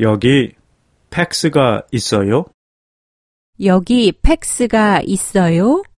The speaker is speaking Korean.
여기 팩스가 있어요? 여기 팩스가 있어요?